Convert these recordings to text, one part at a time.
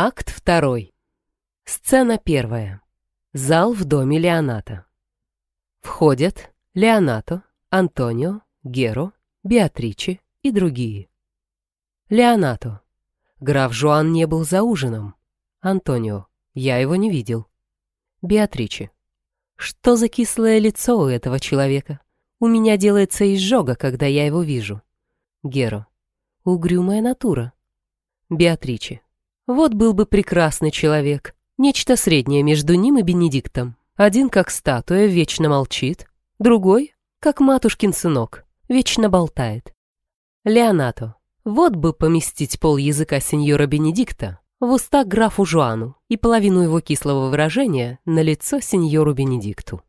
Акт второй. Сцена первая. Зал в доме Леоната. Входят Леонато, Антонио, Геро, Беатриче и другие. Леонато. Граф Жуан не был за ужином. Антонио. Я его не видел. Беатриче. Что за кислое лицо у этого человека? У меня делается изжога, когда я его вижу. Геро. Угрюмая натура. Беатриче. Вот был бы прекрасный человек. Нечто среднее между ним и Бенедиктом. Один, как статуя, вечно молчит. Другой, как матушкин сынок, вечно болтает. Леонато. Вот бы поместить пол языка сеньора Бенедикта в уста графу Жуану и половину его кислого выражения на лицо сеньору Бенедикту.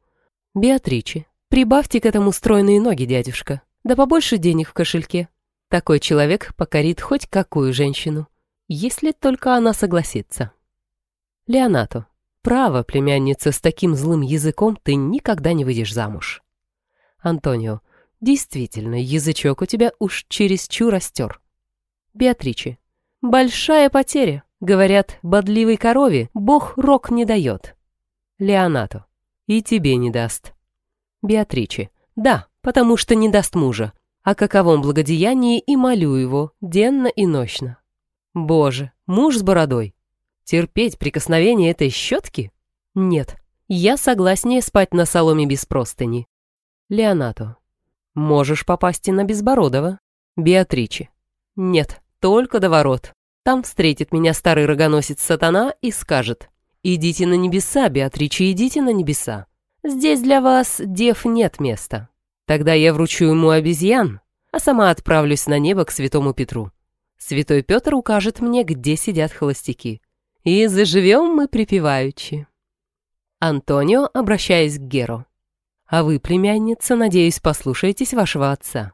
Беатриче. Прибавьте к этому стройные ноги, дядюшка. Да побольше денег в кошельке. Такой человек покорит хоть какую женщину, если только она согласится. Леонато. Право, племянница, с таким злым языком ты никогда не выйдешь замуж. Антонио. Действительно, язычок у тебя уж чересчур растер. Беатриче. Большая потеря. Говорят, бодливой корове бог рок не дает. Леонато. И тебе не даст. Беатриче. Да, потому что не даст мужа о каковом благодеянии и молю его денно и нощно. Боже, муж с бородой. Терпеть прикосновение этой щетки? Нет, я согласнее спать на соломе без простыни. Леонато. Можешь попасть и на Безбородова. Беатриче. Нет, только до ворот. Там встретит меня старый рогоносец сатана и скажет. Идите на небеса, Беатриче, идите на небеса. Здесь для вас, дев, нет места. Тогда я вручу ему обезьян, а сама отправлюсь на небо к святому Петру. Святой Петр укажет мне, где сидят холостяки. И заживем мы припеваючи. Антонио, обращаясь к Геро. А вы, племянница, надеюсь, послушаетесь вашего отца.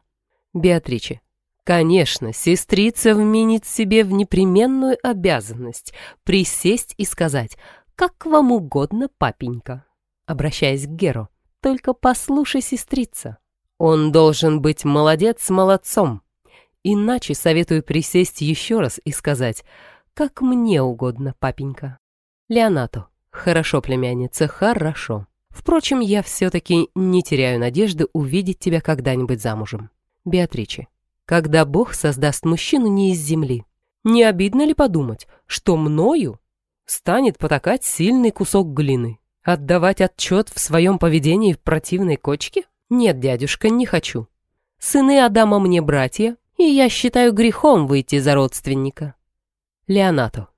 Беатриче. Конечно, сестрица вменит себе в непременную обязанность присесть и сказать «Как вам угодно, папенька», обращаясь к Геро. «Только послушай, сестрица, он должен быть молодец молодцом. Иначе советую присесть еще раз и сказать «Как мне угодно, папенька». Леонато. Хорошо, племянница, хорошо. Впрочем, я все-таки не теряю надежды увидеть тебя когда-нибудь замужем. Беатриче. Когда Бог создаст мужчину не из земли, не обидно ли подумать, что мною станет потакать сильный кусок глины, отдавать отчет в своем поведении в противной кочке? «Нет, дядюшка, не хочу. Сыны Адама мне братья, и я считаю грехом выйти за родственника». Леонато,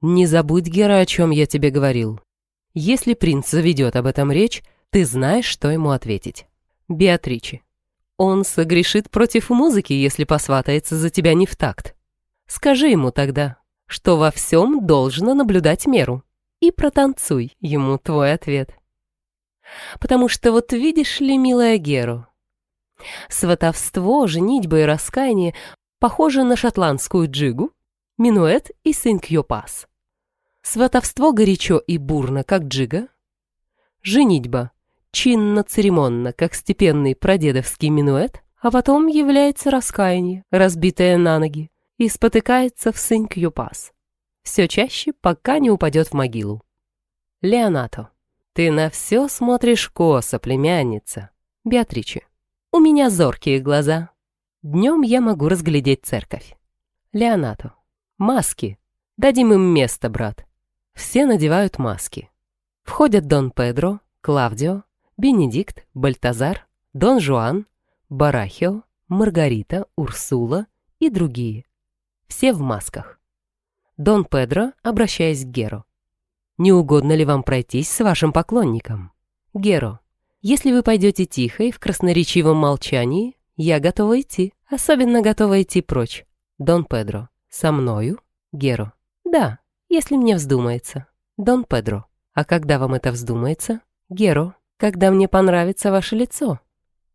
не забудь, Гера, о чем я тебе говорил. Если принц заведет об этом речь, ты знаешь, что ему ответить. Беатриче, он согрешит против музыки, если посватается за тебя не в такт. Скажи ему тогда, что во всем должно наблюдать меру, и протанцуй ему твой ответ. Потому что вот видишь ли, милая Геру, сватовство, женитьба и раскаяние похожи на шотландскую джигу, минуэт и синкьопас. Сватовство горячо и бурно, как джига. Женитьба чинно-церемонно, как степенный прадедовский минуэт, а потом является раскаяние, разбитое на ноги, и спотыкается в синкьопас. Все чаще, пока не упадет в могилу. Леонато. «Ты на все смотришь косо, племянница». Беатриче. «У меня зоркие глаза. Днем я могу разглядеть церковь». Леонато. «Маски. Дадим им место, брат». Все надевают маски. Входят Дон Педро, Клавдио, Бенедикт, Бальтазар, Дон Жуан, Барахио, Маргарита, Урсула и другие. Все в масках. Дон Педро, обращаясь к Геру. Не угодно ли вам пройтись с вашим поклонником? Геро, если вы пойдете тихо и в красноречивом молчании, я готова идти, особенно готова идти прочь. Дон Педро, со мною? Геро, да, если мне вздумается. Дон Педро, а когда вам это вздумается? Геро, когда мне понравится ваше лицо.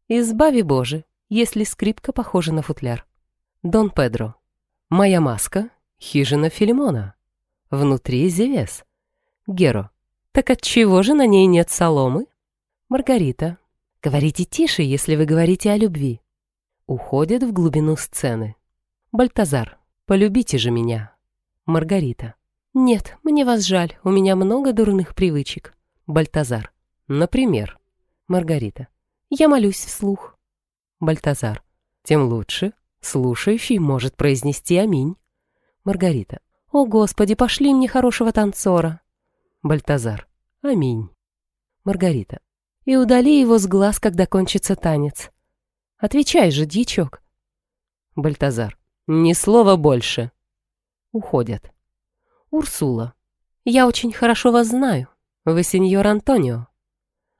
Избави Боже, если скрипка похожа на футляр. Дон Педро, моя маска — хижина Филимона. Внутри Зевес. Геро. Так от чего же на ней нет соломы? Маргарита. Говорите тише, если вы говорите о любви. Уходит в глубину сцены. Бальтазар. Полюбите же меня. Маргарита. Нет, мне вас жаль, у меня много дурных привычек. Бальтазар. Например. Маргарита. Я молюсь вслух. Бальтазар. Тем лучше. Слушающий может произнести аминь. Маргарита. О, Господи, пошли мне хорошего танцора. Бальтазар. Аминь. Маргарита. И удали его с глаз, когда кончится танец. Отвечай же, дьячок. Бальтазар. Ни слова больше. Уходят. Урсула. Я очень хорошо вас знаю. Вы сеньор Антонио.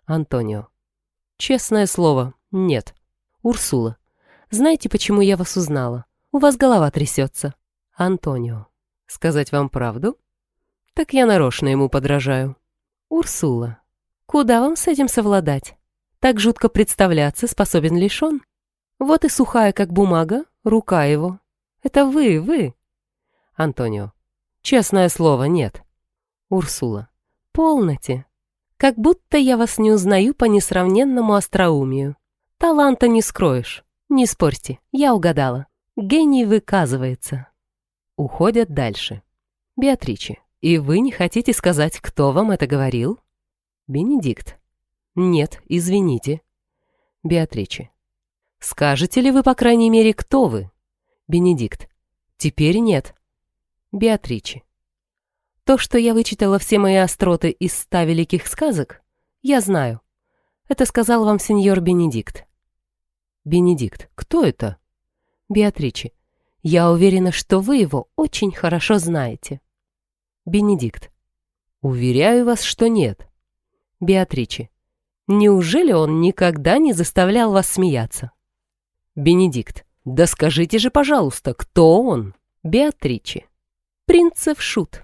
Антонио. Честное слово, нет. Урсула. Знаете, почему я вас узнала? У вас голова трясется. Антонио. Сказать вам правду? Так я нарочно ему подражаю. Урсула. Куда вам с этим совладать? Так жутко представляться способен лишь он. Вот и сухая, как бумага, рука его. Это вы, вы. Антонио. Честное слово, нет. Урсула. Полноте. Как будто я вас не узнаю по несравненному остроумию. Таланта не скроешь. Не спорьте, я угадала. Гений выказывается. Уходят дальше. Беатриче. И вы не хотите сказать, кто вам это говорил? Бенедикт. Нет, извините. Беатриче. Скажете ли вы, по крайней мере, кто вы? Бенедикт. Теперь нет. Беатриче. То, что я вычитала все мои остроты из ста великих сказок, я знаю. Это сказал вам сеньор Бенедикт. Бенедикт. Кто это? Беатриче. Я уверена, что вы его очень хорошо знаете. Бенедикт. Уверяю вас, что нет. Беатриче. Неужели он никогда не заставлял вас смеяться? Бенедикт. Да скажите же, пожалуйста, кто он? Беатриче. Принцев шут.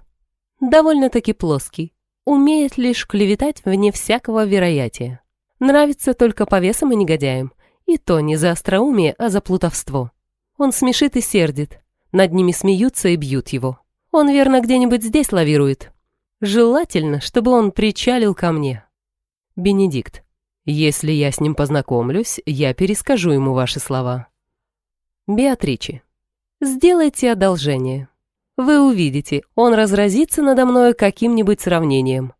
Довольно-таки плоский. Умеет лишь клеветать вне всякого вероятия. Нравится только повесам и негодяям. И то не за остроумие, а за плутовство. Он смешит и сердит. Над ними смеются и бьют его. Он, верно, где-нибудь здесь лавирует. Желательно, чтобы он причалил ко мне. Бенедикт. Если я с ним познакомлюсь, я перескажу ему ваши слова. Беатриче. Сделайте одолжение. Вы увидите, он разразится надо мною каким-нибудь сравнением.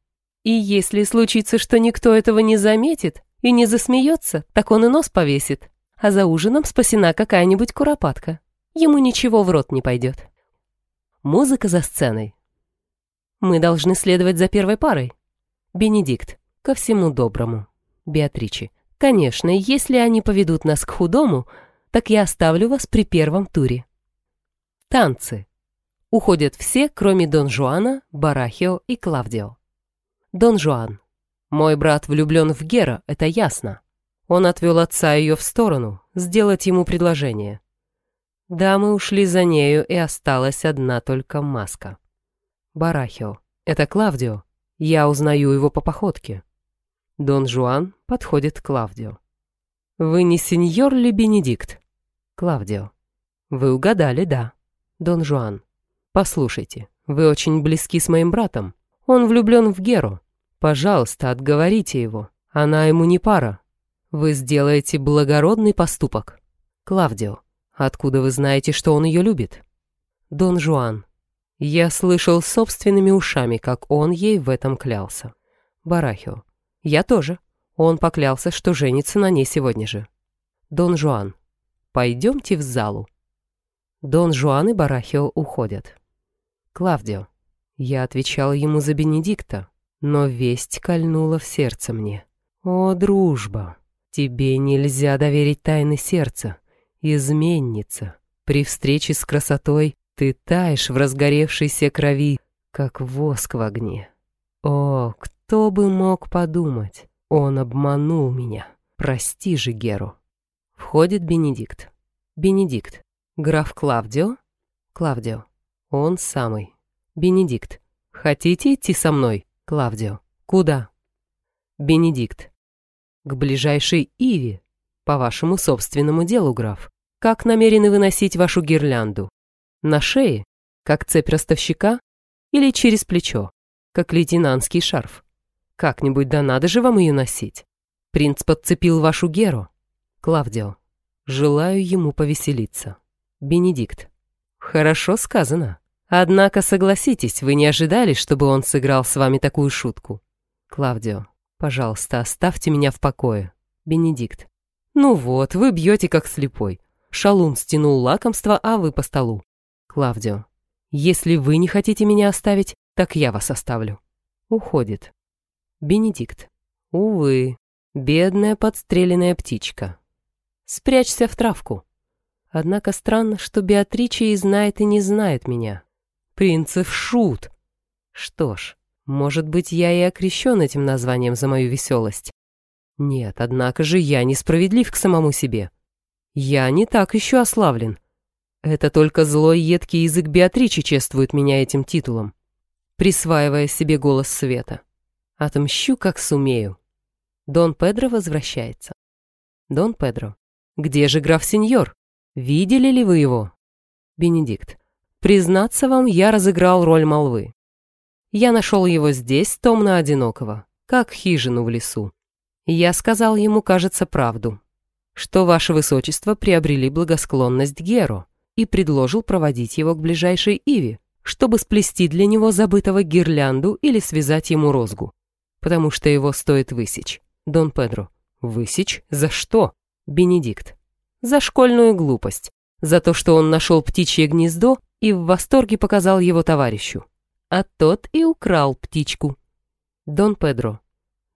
И если случится, что никто этого не заметит и не засмеется, так он и нос повесит, а за ужином спасена какая-нибудь куропатка. Ему ничего в рот не пойдет. Музыка за сценой. Мы должны следовать за первой парой. Бенедикт. Ко всему доброму. Беатриче. Конечно, если они поведут нас к худому, так я оставлю вас при первом туре. Танцы. Уходят все, кроме Дон Жуана, Барахио и Клавдио. Дон Жуан. Мой брат влюблен в Гера, это ясно. Он отвел отца ее в сторону, сделать ему предложение. Дамы ушли за нею, и осталась одна только маска. Барахио. Это Клавдио. Я узнаю его по походке. Дон Жуан подходит к Клавдио. Вы не сеньор ли Бенедикт? Клавдио. Вы угадали, да. Дон Жуан. Послушайте, вы очень близки с моим братом. Он влюблен в Геру. Пожалуйста, отговорите его. Она ему не пара. Вы сделаете благородный поступок. Клавдио. Откуда вы знаете, что он ее любит? Дон Жуан. Я слышал собственными ушами, как он ей в этом клялся. Барахио. Я тоже. Он поклялся, что женится на ней сегодня же. Дон Жуан. Пойдемте в залу. Дон Жуан и Барахио уходят. Клавдио. Я отвечал ему за Бенедикта, но весть кольнула в сердце мне. О, дружба! Тебе нельзя доверить тайны сердца изменница. При встрече с красотой ты таешь в разгоревшейся крови, как воск в огне. О, кто бы мог подумать, он обманул меня. Прости же Геру. Входит Бенедикт. Бенедикт. Граф Клавдио? Клавдио. Он самый. Бенедикт. Хотите идти со мной, Клавдио? Куда? Бенедикт. К ближайшей Иве, по вашему собственному делу, граф. Как намерены выносить вашу гирлянду? На шее, как цепь ростовщика, или через плечо, как лейтенантский шарф? Как-нибудь да надо же вам ее носить. Принц подцепил вашу Геру. Клавдио. Желаю ему повеселиться. Бенедикт. Хорошо сказано. Однако, согласитесь, вы не ожидали, чтобы он сыграл с вами такую шутку. Клавдио, пожалуйста, оставьте меня в покое. Бенедикт. Ну вот, вы бьете как слепой. Шалун стянул лакомство, а вы по столу. Клавдио. Если вы не хотите меня оставить, так я вас оставлю. Уходит. Бенедикт. Увы, бедная подстреленная птичка. Спрячься в травку. Однако странно, что Беатрича и знает, и не знает меня. Принцев шут. Что ж, может быть, я и окрещен этим названием за мою веселость. Нет, однако же я несправедлив к самому себе. Я не так еще ославлен. Это только злой едкий язык Беатричи чествует меня этим титулом, присваивая себе голос света. Отмщу, как сумею. Дон Педро возвращается. Дон Педро. Где же граф-сеньор? Видели ли вы его? Бенедикт. Признаться вам, я разыграл роль молвы. Я нашел его здесь, томно-одинокого, как хижину в лесу. Я сказал ему, кажется, правду, что ваше высочество приобрели благосклонность Геру и предложил проводить его к ближайшей Иве, чтобы сплести для него забытого гирлянду или связать ему розгу потому что его стоит высечь. Дон Педро. Высечь? За что? Бенедикт. За школьную глупость. За то, что он нашел птичье гнездо и в восторге показал его товарищу. А тот и украл птичку. Дон Педро.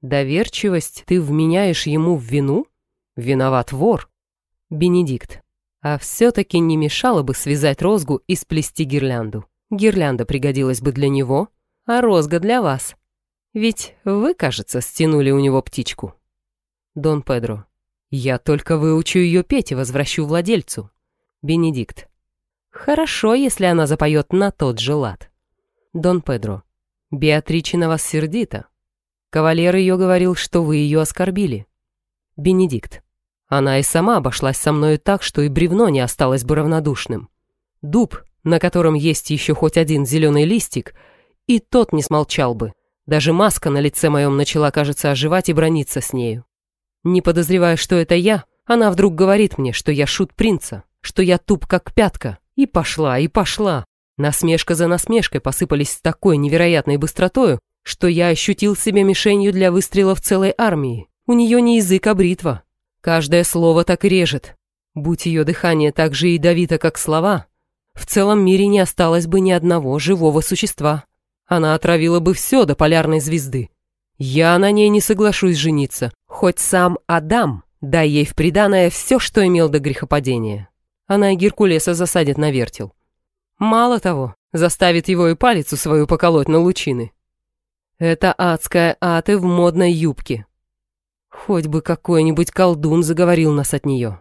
Доверчивость ты вменяешь ему в вину? Виноват вор. Бенедикт. А все-таки не мешало бы связать розгу и сплести гирлянду. Гирлянда пригодилась бы для него, а розга для вас. Ведь вы, кажется, стянули у него птичку. Дон Педро. Я только выучу ее петь и возвращу владельцу. Бенедикт. Хорошо, если она запоет на тот же лад. Дон Педро. Беатриче на вас сердита. Кавалер ее говорил, что вы ее оскорбили. Бенедикт. Она и сама обошлась со мною так, что и бревно не осталось бы равнодушным. Дуб, на котором есть еще хоть один зеленый листик, и тот не смолчал бы. Даже маска на лице моем начала, кажется, оживать и брониться с нею. Не подозревая, что это я, она вдруг говорит мне, что я шут принца, что я туп как пятка. И пошла, и пошла. Насмешка за насмешкой посыпались с такой невероятной быстротою, что я ощутил себя мишенью для выстрелов целой армии. У нее не язык, а бритва. Каждое слово так режет. Будь ее дыхание так же ядовито, как слова, в целом мире не осталось бы ни одного живого существа. Она отравила бы все до полярной звезды. Я на ней не соглашусь жениться, хоть сам Адам, дай ей в приданое все, что имел до грехопадения. Она и Геркулеса засадит на вертел. Мало того, заставит его и палицу свою поколоть на лучины. Это адская аты в модной юбке. Хоть бы какой-нибудь колдун заговорил нас от нее.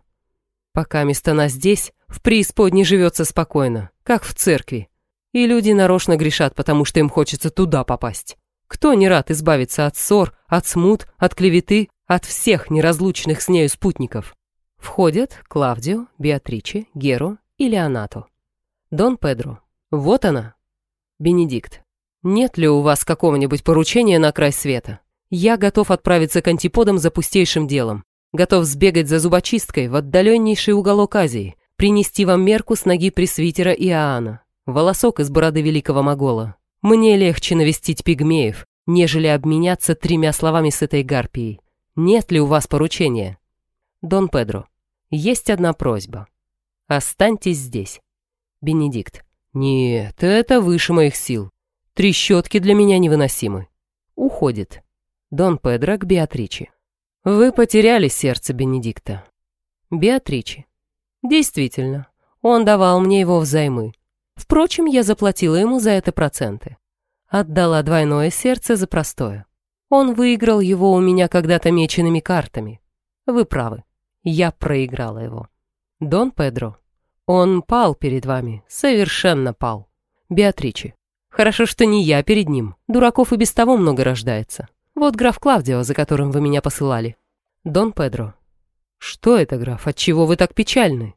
Пока место она здесь, в преисподней живется спокойно, как в церкви. И люди нарочно грешат, потому что им хочется туда попасть. Кто не рад избавиться от ссор, от смут, от клеветы, от всех неразлучных с нею спутников? Входят Клавдио, Беатриче, Геро и Леонато. Дон Педро. Вот она. Бенедикт. Нет ли у вас какого-нибудь поручения на край света? Я готов отправиться к антиподам за пустейшим делом. Готов сбегать за зубочисткой в отдаленнейший уголок Азии, принести вам мерку с ноги пресвитера Иоанна, волосок из бороды великого могола. Мне легче навестить пигмеев, нежели обменяться тремя словами с этой гарпией. Нет ли у вас поручения? Дон Педро, есть одна просьба. Останьтесь здесь. Бенедикт, нет, это выше моих сил. Трещотки для меня невыносимы. Уходит. Дон Педро к Беатриче. Вы потеряли сердце Бенедикта. Беатриче. Действительно, он давал мне его взаймы. Впрочем, я заплатила ему за это проценты. Отдала двойное сердце за простое. Он выиграл его у меня когда-то меченными картами. Вы правы, я проиграла его. Дон Педро. Он пал перед вами, совершенно пал. Беатриче. Хорошо, что не я перед ним. Дураков и без того много рождается. Вот граф Клавдио, за которым вы меня посылали. Дон Педро. Что это, граф? Отчего вы так печальны?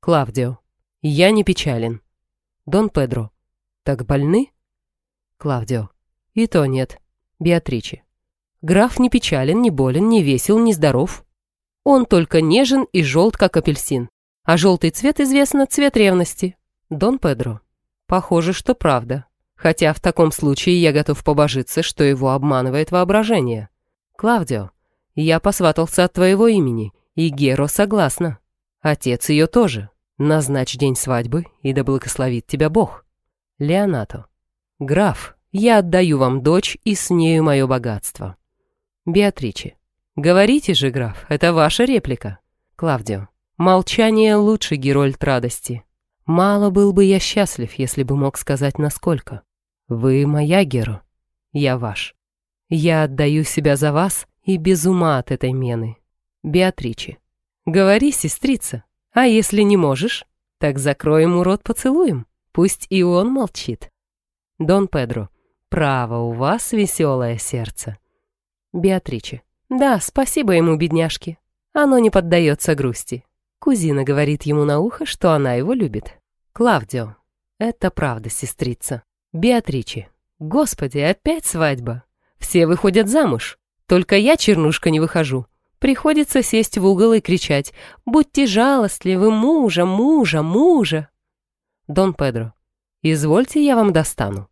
Клавдио. Я не печален. Дон Педро. Так больны? Клавдио. И то нет. Беатриче. Граф не печален, не болен, не весел, не здоров. Он только нежен и желт, как апельсин. А желтый цвет, известно, цвет ревности. Дон Педро. Похоже, что правда. Хотя в таком случае я готов побожиться, что его обманывает воображение. Клавдио, я посватался от твоего имени, и Геро согласна. Отец ее тоже. Назначь день свадьбы, и да благословит тебя Бог. Леонато. Граф, я отдаю вам дочь, и с нею мое богатство. Беатриче. Говорите же, граф, это ваша реплика. Клавдио. Молчание лучше, Герольд радости. Мало был бы я счастлив, если бы мог сказать насколько. Вы моя Геро, я ваш. Я отдаю себя за вас и без ума от этой мены. Беатриче. Говори, сестрица. А если не можешь, так закроем ему рот поцелуем. Пусть и он молчит. Дон Педро. Право, у вас веселое сердце. Беатриче. Да, спасибо ему, бедняжке. Оно не поддается грусти. Кузина говорит ему на ухо, что она его любит. Клавдио. Это правда, сестрица. Беатриче. Господи, опять свадьба. Все выходят замуж. Только я, чернушка, не выхожу. Приходится сесть в угол и кричать «Будьте жалостливы, мужа, мужа, мужа!» Дон Педро. «Извольте, я вам достану».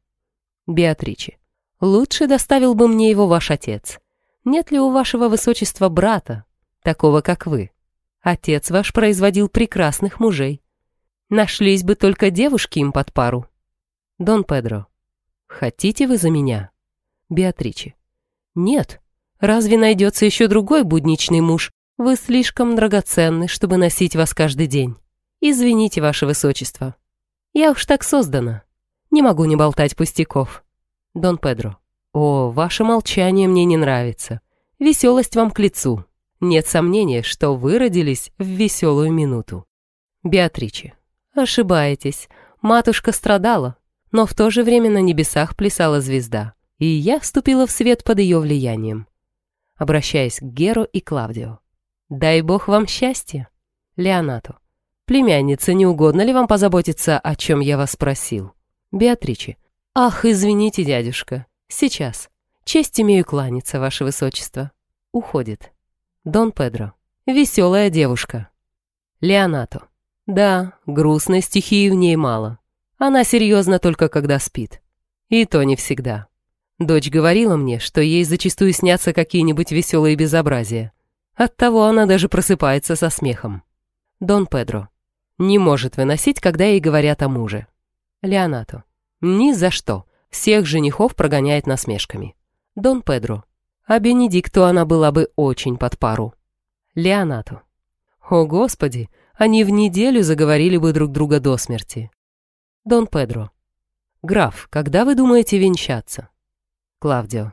Беатриче. «Лучше доставил бы мне его ваш отец. Нет ли у вашего высочества брата, такого как вы? Отец ваш производил прекрасных мужей. Нашлись бы только девушки им под пару». Дон Педро. «Хотите вы за меня?» Беатриче. «Нет, Разве найдется еще другой будничный муж? Вы слишком драгоценны, чтобы носить вас каждый день. Извините, ваше высочество. Я уж так создана. Не могу не болтать пустяков. Дон Педро. О, ваше молчание мне не нравится. Веселость вам к лицу. Нет сомнения, что вы родились в веселую минуту. Беатриче. Ошибаетесь. Матушка страдала, но в то же время на небесах плясала звезда, и я вступила в свет под ее влиянием обращаясь к Геру и Клавдио. «Дай бог вам счастья!» Леонату. «Племянница, не угодно ли вам позаботиться, о чем я вас спросил?» Беатриче. «Ах, извините, дядюшка. Сейчас. Честь имею кланяться, ваше высочество». Уходит. Дон Педро. «Веселая девушка». Леонату. «Да, грустной стихии в ней мало. Она серьезна только когда спит. И то не всегда». Дочь говорила мне, что ей зачастую снятся какие-нибудь веселые безобразия. Оттого она даже просыпается со смехом. Дон Педро. Не может выносить, когда ей говорят о муже. Леонато. Ни за что. Всех женихов прогоняет насмешками. Дон Педро. А Бенедикту она была бы очень под пару. Леонато. О, Господи, они в неделю заговорили бы друг друга до смерти. Дон Педро. Граф, когда вы думаете венчаться? Клавдио.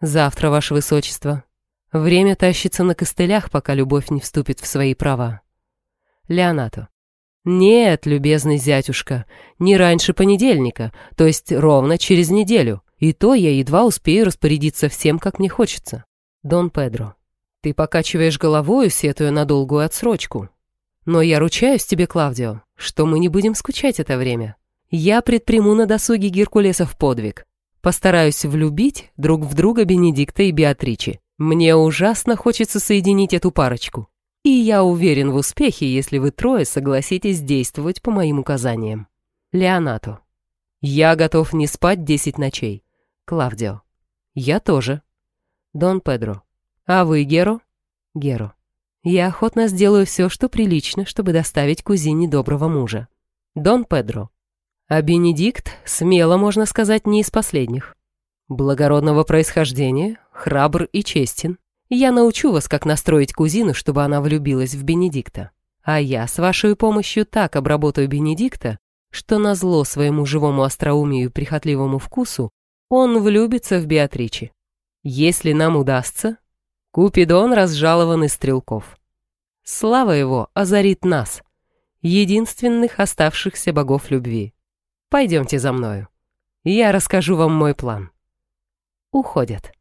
Завтра, ваше высочество. Время тащится на костылях, пока любовь не вступит в свои права. Леонато. Нет, любезный зятюшка, не раньше понедельника, то есть ровно через неделю. И то я едва успею распорядиться всем, как мне хочется. Дон Педро. Ты покачиваешь головою, сетуя на долгую отсрочку. Но я ручаюсь тебе, Клавдио, что мы не будем скучать это время. Я предприму на досуге Геркулесов подвиг. Постараюсь влюбить друг в друга Бенедикта и Беатричи. Мне ужасно хочется соединить эту парочку. И я уверен в успехе, если вы трое согласитесь действовать по моим указаниям. Леонато. Я готов не спать десять ночей. Клавдио. Я тоже. Дон Педро. А вы, Геро? Геро. Я охотно сделаю все, что прилично, чтобы доставить кузине доброго мужа. Дон Педро. А Бенедикт, смело можно сказать, не из последних. Благородного происхождения, храбр и честен. Я научу вас, как настроить кузину, чтобы она влюбилась в Бенедикта. А я с вашей помощью так обработаю Бенедикта, что на зло своему живому остроумию и прихотливому вкусу он влюбится в Беатричи. Если нам удастся, Купидон разжалован из стрелков. Слава его озарит нас, единственных оставшихся богов любви. Пойдемте за мною. Я расскажу вам мой план. Уходят.